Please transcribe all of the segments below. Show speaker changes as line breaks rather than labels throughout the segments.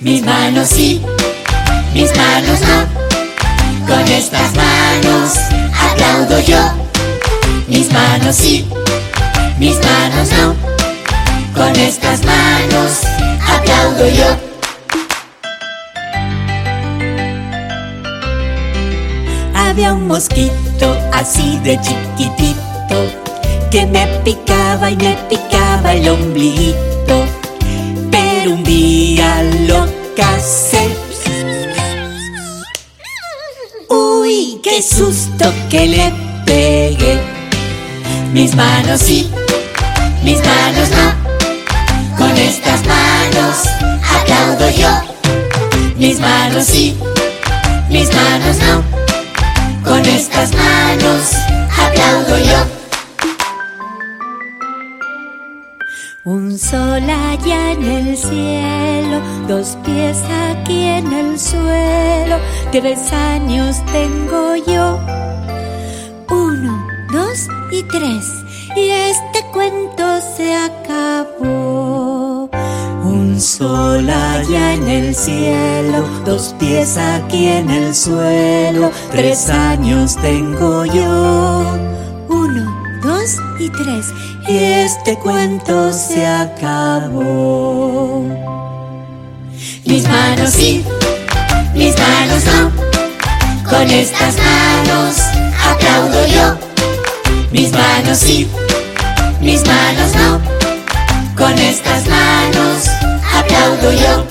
Mis manos sí, mis manos no. Con estas manos aplaudo yo. Mis manos sí, mis manos no. Con estas manos aplaudo yo. Había un mosquito así de chiquitito que me picaba y me picaba el ombliguito. Pero un día Qué susto que le pegué. Mis manos sí, mis manos no. Con estas manos aplaudo yo. Mis manos sí, mis manos no. Con estas manos aplaudo yo. Un sol allá en el cielo, dos pies aquí en el suelo, tres años tengo yo. Uno, dos y tres, y este cuento se acabó. Un sol allá en el cielo, dos pies aquí en el suelo, tres años tengo yo. Y tres, y este cuento se acabó. Mis manos sí, mis manos no, con estas manos aplaudo yo. Mis manos sí, mis manos no, con estas manos aplaudo yo.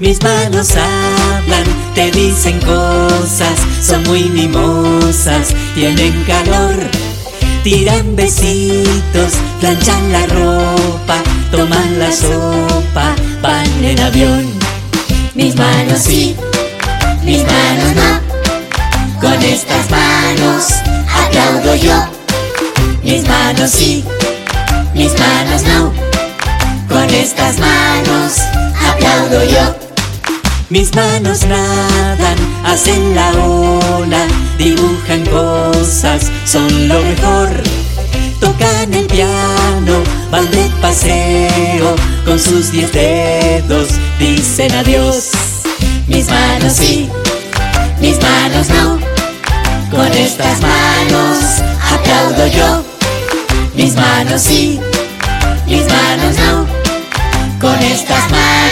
Mis manos hablan, te dicen cosas, son muy mimosas, tienen calor, tiran besitos, planchan la ropa, toman la sopa, van en avión. Mis manos sí, mis manos no, con estas manos aplaudo yo. Mis manos sí, mis manos no, con estas manos aplaudo yo. Mis manos nadan, hacen la ola, dibujan cosas, son lo mejor. Tocan el piano, van de paseo, con sus diez dedos dicen adiós. Mis manos sí, mis manos no, con estas manos aplaudo yo. Mis manos sí, mis manos no, con estas manos.